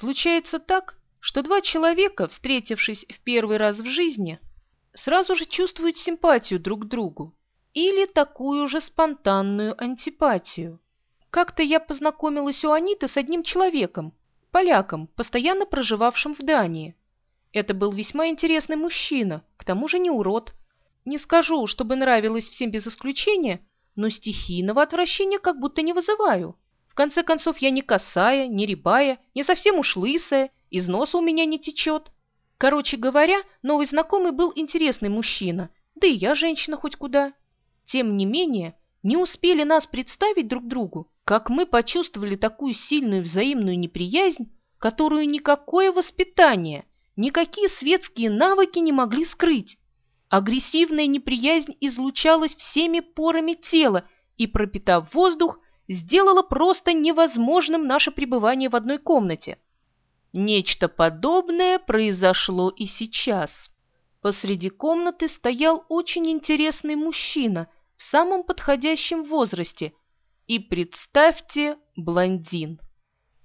Случается так, что два человека, встретившись в первый раз в жизни, сразу же чувствуют симпатию друг к другу или такую же спонтанную антипатию. Как-то я познакомилась у Аниты с одним человеком, поляком, постоянно проживавшим в Дании. Это был весьма интересный мужчина, к тому же не урод. Не скажу, чтобы нравилось всем без исключения, но стихийного отвращения как будто не вызываю. В конце концов, я не косая, не рябая, не совсем уж лысая, из носа у меня не течет. Короче говоря, новый знакомый был интересный мужчина, да и я женщина хоть куда. Тем не менее, не успели нас представить друг другу, как мы почувствовали такую сильную взаимную неприязнь, которую никакое воспитание, никакие светские навыки не могли скрыть. Агрессивная неприязнь излучалась всеми порами тела и, пропитав воздух, сделала просто невозможным наше пребывание в одной комнате. Нечто подобное произошло и сейчас. Посреди комнаты стоял очень интересный мужчина в самом подходящем возрасте и, представьте, блондин.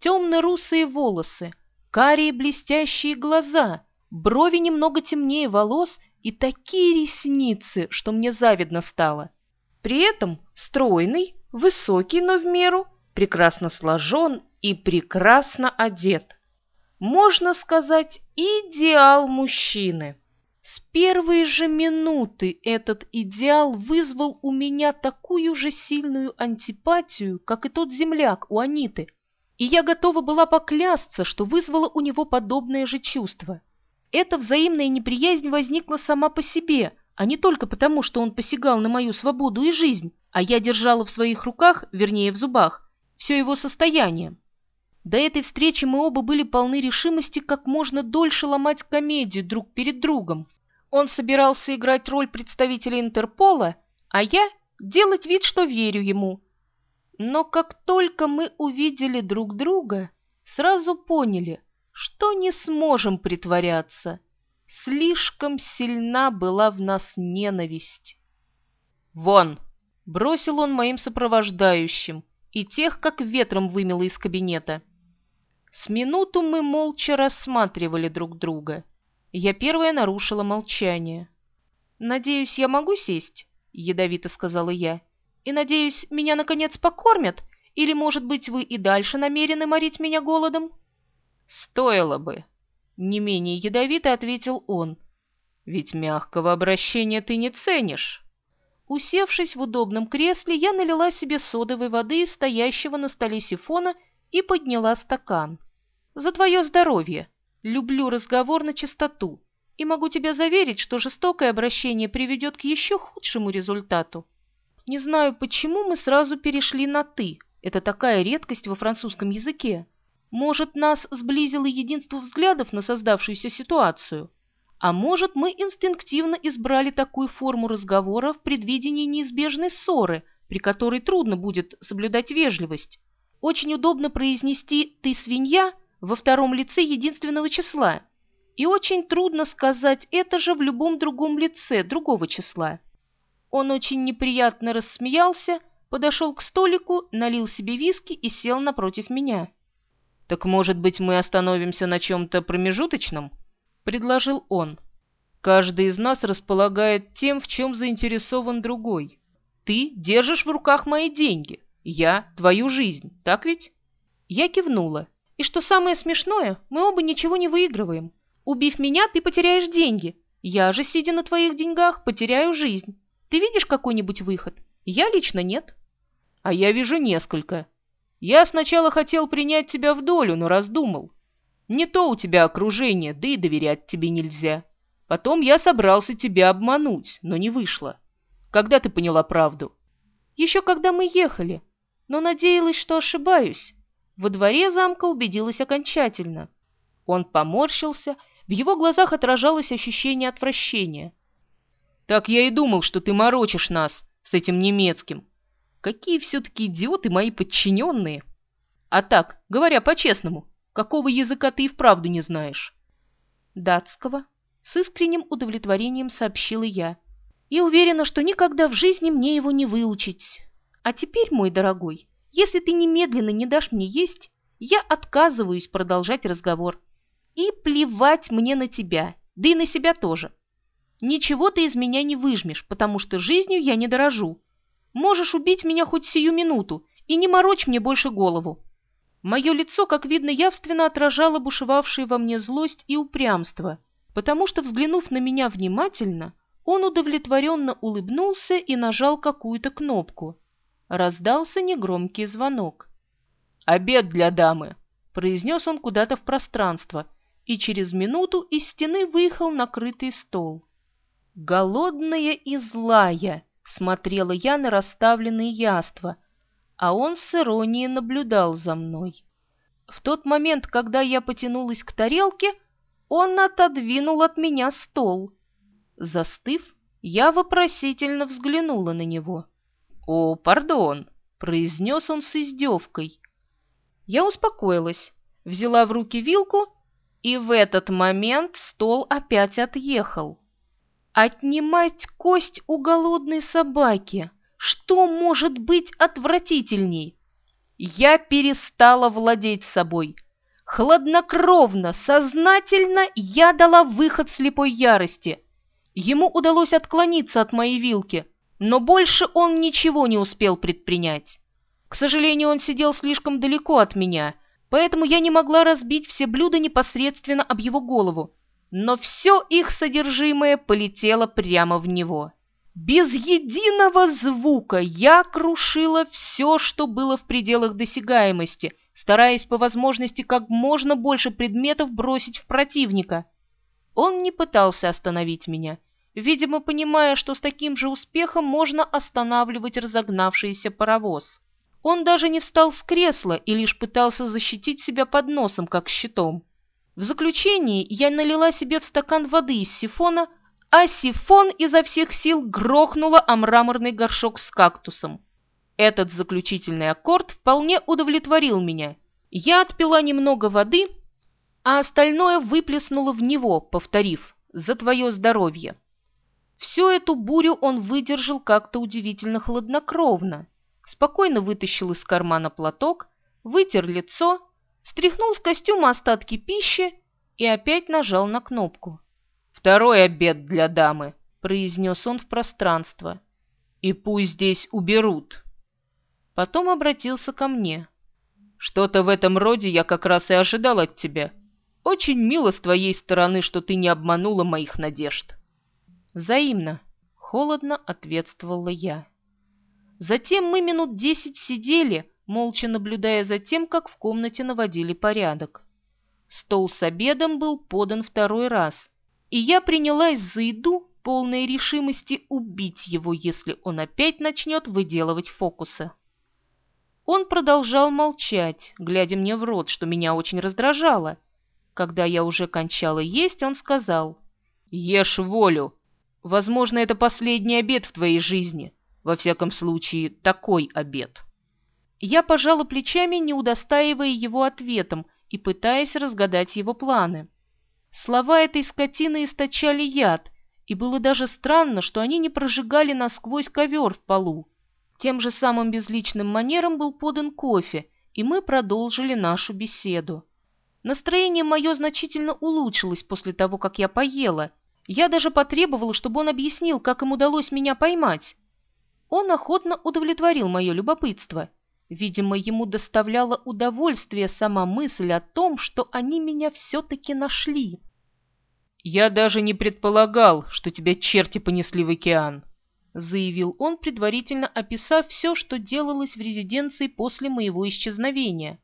Темно-русые волосы, карие блестящие глаза, брови немного темнее волос и такие ресницы, что мне завидно стало. При этом стройный, высокий, но в меру, прекрасно сложен и прекрасно одет. Можно сказать, идеал мужчины. С первой же минуты этот идеал вызвал у меня такую же сильную антипатию, как и тот земляк у Аниты, и я готова была поклясться, что вызвало у него подобное же чувство. Эта взаимная неприязнь возникла сама по себе, а не только потому, что он посягал на мою свободу и жизнь, а я держала в своих руках, вернее в зубах, все его состояние. До этой встречи мы оба были полны решимости как можно дольше ломать комедию друг перед другом. Он собирался играть роль представителя Интерпола, а я делать вид, что верю ему. Но как только мы увидели друг друга, сразу поняли, что не сможем притворяться. Слишком сильна была в нас ненависть. «Вон!» — бросил он моим сопровождающим, и тех, как ветром вымело из кабинета. С минуту мы молча рассматривали друг друга. Я первая нарушила молчание. «Надеюсь, я могу сесть?» — ядовито сказала я. «И, надеюсь, меня, наконец, покормят? Или, может быть, вы и дальше намерены морить меня голодом?» «Стоило бы», — не менее ядовито ответил он. «Ведь мягкого обращения ты не ценишь». Усевшись в удобном кресле, я налила себе содовой воды из стоящего на столе сифона и подняла стакан. «За твое здоровье! Люблю разговор на чистоту, и могу тебя заверить, что жестокое обращение приведет к еще худшему результату. Не знаю, почему мы сразу перешли на «ты». Это такая редкость во французском языке. Может, нас сблизило единство взглядов на создавшуюся ситуацию, а может, мы инстинктивно избрали такую форму разговора в предвидении неизбежной ссоры, при которой трудно будет соблюдать вежливость. Очень удобно произнести «ты свинья» во втором лице единственного числа, и очень трудно сказать это же в любом другом лице другого числа. Он очень неприятно рассмеялся, подошел к столику, налил себе виски и сел напротив меня. «Так, может быть, мы остановимся на чем-то промежуточном?» — предложил он. «Каждый из нас располагает тем, в чем заинтересован другой. Ты держишь в руках мои деньги, я — твою жизнь, так ведь?» Я кивнула. «И что самое смешное, мы оба ничего не выигрываем. Убив меня, ты потеряешь деньги. Я же, сидя на твоих деньгах, потеряю жизнь. Ты видишь какой-нибудь выход? Я лично нет». «А я вижу несколько», я сначала хотел принять тебя в долю, но раздумал. Не то у тебя окружение, да и доверять тебе нельзя. Потом я собрался тебя обмануть, но не вышло. Когда ты поняла правду? Еще когда мы ехали, но надеялась, что ошибаюсь. Во дворе замка убедилась окончательно. Он поморщился, в его глазах отражалось ощущение отвращения. «Так я и думал, что ты морочишь нас с этим немецким. Какие все-таки идиоты мои подчиненные! А так, говоря по-честному, какого языка ты и вправду не знаешь? Датского. С искренним удовлетворением сообщила я. И уверена, что никогда в жизни мне его не выучить. А теперь, мой дорогой, если ты немедленно не дашь мне есть, я отказываюсь продолжать разговор. И плевать мне на тебя, да и на себя тоже. Ничего ты из меня не выжмешь, потому что жизнью я не дорожу. Можешь убить меня хоть сию минуту, и не морочь мне больше голову. Мое лицо, как видно, явственно отражало бушевавшие во мне злость и упрямство, потому что, взглянув на меня внимательно, он удовлетворенно улыбнулся и нажал какую-то кнопку. Раздался негромкий звонок. «Обед для дамы!» — произнес он куда-то в пространство, и через минуту из стены выехал накрытый стол. Голодная и злая смотрела я на расставленные яства, а он с иронией наблюдал за мной. В тот момент, когда я потянулась к тарелке, он отодвинул от меня стол. Застыв, я вопросительно взглянула на него. «О, пардон!» — произнес он с издевкой. Я успокоилась, взяла в руки вилку, и в этот момент стол опять отъехал. Отнимать кость у голодной собаки. Что может быть отвратительней? Я перестала владеть собой. Хладнокровно, сознательно я дала выход слепой ярости. Ему удалось отклониться от моей вилки, но больше он ничего не успел предпринять. К сожалению, он сидел слишком далеко от меня, поэтому я не могла разбить все блюда непосредственно об его голову, но все их содержимое полетело прямо в него. Без единого звука я крушила все, что было в пределах досягаемости, стараясь по возможности как можно больше предметов бросить в противника. Он не пытался остановить меня, видимо, понимая, что с таким же успехом можно останавливать разогнавшийся паровоз. Он даже не встал с кресла и лишь пытался защитить себя под носом, как щитом. В заключении я налила себе в стакан воды из сифона, а сифон изо всех сил грохнула о мраморный горшок с кактусом. Этот заключительный аккорд вполне удовлетворил меня. Я отпила немного воды, а остальное выплеснула в него, повторив «За твое здоровье». Всю эту бурю он выдержал как-то удивительно хладнокровно. Спокойно вытащил из кармана платок, вытер лицо стряхнул с костюма остатки пищи и опять нажал на кнопку. «Второй обед для дамы», — произнес он в пространство. «И пусть здесь уберут». Потом обратился ко мне. «Что-то в этом роде я как раз и ожидал от тебя. Очень мило с твоей стороны, что ты не обманула моих надежд». «Взаимно», — холодно ответствовала я. Затем мы минут десять сидели, молча наблюдая за тем, как в комнате наводили порядок. Стол с обедом был подан второй раз, и я принялась за еду, полной решимости убить его, если он опять начнет выделывать фокусы. Он продолжал молчать, глядя мне в рот, что меня очень раздражало. Когда я уже кончала есть, он сказал, «Ешь волю. Возможно, это последний обед в твоей жизни. Во всяком случае, такой обед». Я пожала плечами, не удостаивая его ответом и пытаясь разгадать его планы. Слова этой скотины источали яд, и было даже странно, что они не прожигали насквозь ковер в полу. Тем же самым безличным манером был подан кофе, и мы продолжили нашу беседу. Настроение мое значительно улучшилось после того, как я поела. Я даже потребовала, чтобы он объяснил, как им удалось меня поймать. Он охотно удовлетворил мое любопытство — Видимо, ему доставляла удовольствие сама мысль о том, что они меня все-таки нашли. «Я даже не предполагал, что тебя черти понесли в океан», заявил он, предварительно описав все, что делалось в резиденции после моего исчезновения.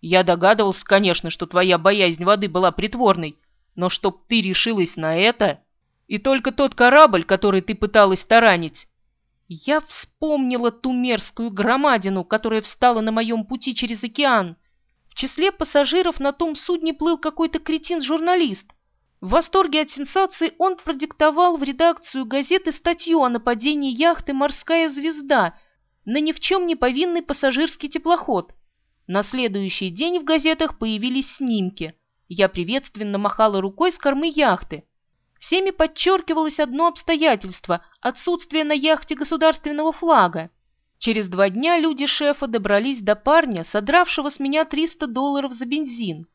«Я догадывался, конечно, что твоя боязнь воды была притворной, но чтоб ты решилась на это...» И только тот корабль, который ты пыталась таранить, я вспомнила ту мерзкую громадину, которая встала на моем пути через океан. В числе пассажиров на том судне плыл какой-то кретин-журналист. В восторге от сенсации он продиктовал в редакцию газеты статью о нападении яхты «Морская звезда» на ни в чем не повинный пассажирский теплоход. На следующий день в газетах появились снимки. Я приветственно махала рукой с кормы яхты. Всеми подчеркивалось одно обстоятельство – отсутствие на яхте государственного флага. Через два дня люди шефа добрались до парня, содравшего с меня 300 долларов за бензин.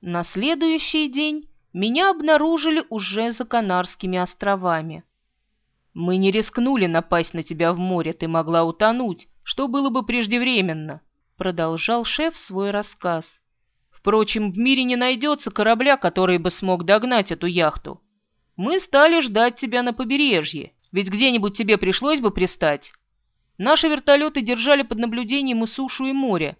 На следующий день меня обнаружили уже за Канарскими островами. «Мы не рискнули напасть на тебя в море, ты могла утонуть, что было бы преждевременно», продолжал шеф свой рассказ. «Впрочем, в мире не найдется корабля, который бы смог догнать эту яхту. Мы стали ждать тебя на побережье, ведь где-нибудь тебе пришлось бы пристать. Наши вертолеты держали под наблюдением и сушу, и море.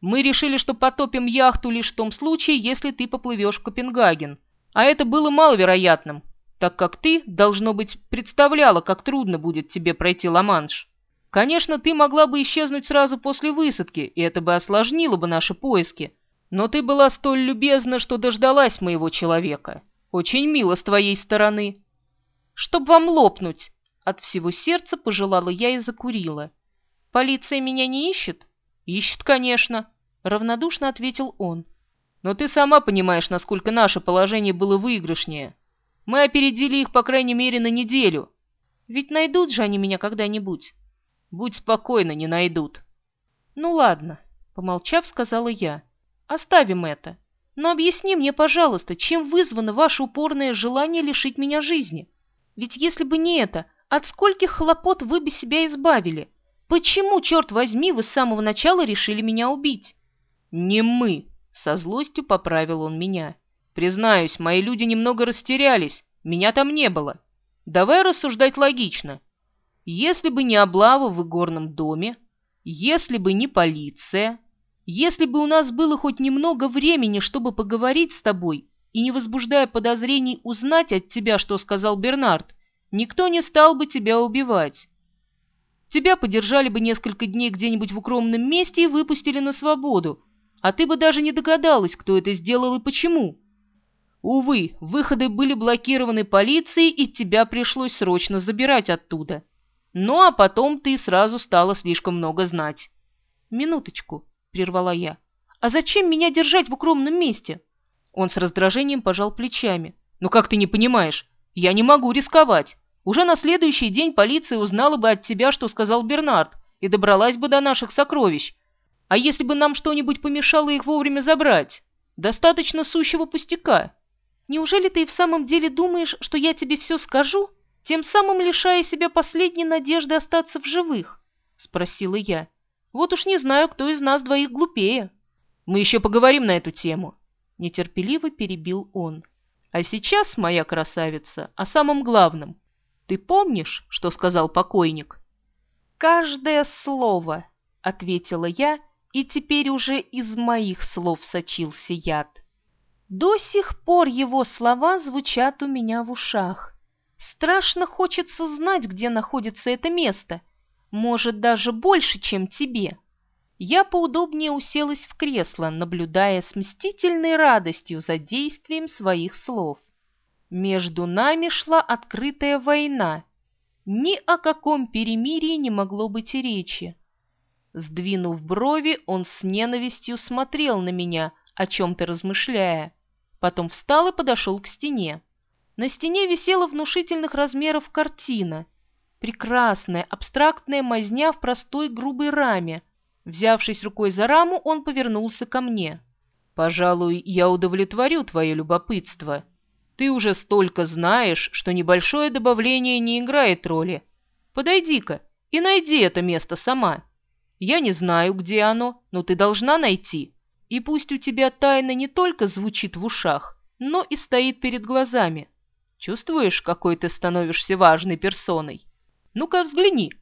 Мы решили, что потопим яхту лишь в том случае, если ты поплывешь в Копенгаген. А это было маловероятным, так как ты, должно быть, представляла, как трудно будет тебе пройти Ла-Манш. Конечно, ты могла бы исчезнуть сразу после высадки, и это бы осложнило бы наши поиски. Но ты была столь любезна, что дождалась моего человека. Очень мило с твоей стороны. Чтоб вам лопнуть, от всего сердца пожелала я и закурила. «Полиция меня не ищет?» «Ищет, конечно», — равнодушно ответил он. «Но ты сама понимаешь, насколько наше положение было выигрышнее. Мы опередили их, по крайней мере, на неделю. Ведь найдут же они меня когда-нибудь». «Будь спокойна, не найдут». «Ну ладно», — помолчав, сказала я. «Оставим это. Но объясни мне, пожалуйста, чем вызвано ваше упорное желание лишить меня жизни? Ведь если бы не это, от скольких хлопот вы бы себя избавили? Почему, черт возьми, вы с самого начала решили меня убить?» «Не мы!» — со злостью поправил он меня. «Признаюсь, мои люди немного растерялись. Меня там не было. Давай рассуждать логично. Если бы не облава в игорном доме, если бы не полиция, если бы у нас было хоть немного времени, чтобы поговорить с тобой и, не возбуждая подозрений, узнать от тебя, что сказал Бернард, никто не стал бы тебя убивать. Тебя подержали бы несколько дней где-нибудь в укромном месте и выпустили на свободу, а ты бы даже не догадалась, кто это сделал и почему. Увы, выходы были блокированы полицией, и тебя пришлось срочно забирать оттуда. Ну, а потом ты сразу стала слишком много знать. «Минуточку», — прервала я. «А зачем меня держать в укромном месте?» Он с раздражением пожал плечами. «Ну как ты не понимаешь? Я не могу рисковать. Уже на следующий день полиция узнала бы от тебя, что сказал Бернард, и добралась бы до наших сокровищ. А если бы нам что-нибудь помешало их вовремя забрать? Достаточно сущего пустяка. Неужели ты и в самом деле думаешь, что я тебе все скажу, тем самым лишая себя последней надежды остаться в живых?» — спросила я. «Вот уж не знаю, кто из нас двоих глупее». «Мы еще поговорим на эту тему», — нетерпеливо перебил он. «А сейчас, моя красавица, о самом главном. Ты помнишь, что сказал покойник?» «Каждое слово», — ответила я, и теперь уже из моих слов сочился яд. До сих пор его слова звучат у меня в ушах. Страшно хочется знать, где находится это место. Может, даже больше, чем тебе. Я поудобнее уселась в кресло, наблюдая с мстительной радостью за действием своих слов. Между нами шла открытая война. Ни о каком перемирии не могло быть и речи. Сдвинув брови, он с ненавистью смотрел на меня, о чем-то размышляя. Потом встал и подошел к стене. На стене висела внушительных размеров картина. Прекрасная, абстрактная мазня в простой грубой раме. Взявшись рукой за раму, он повернулся ко мне. «Пожалуй, я удовлетворю твое любопытство», ты уже столько знаешь, что небольшое добавление не играет роли. Подойди-ка и найди это место сама. Я не знаю, где оно, но ты должна найти. И пусть у тебя тайна не только звучит в ушах, но и стоит перед глазами. Чувствуешь, какой ты становишься важной персоной? Ну-ка взгляни,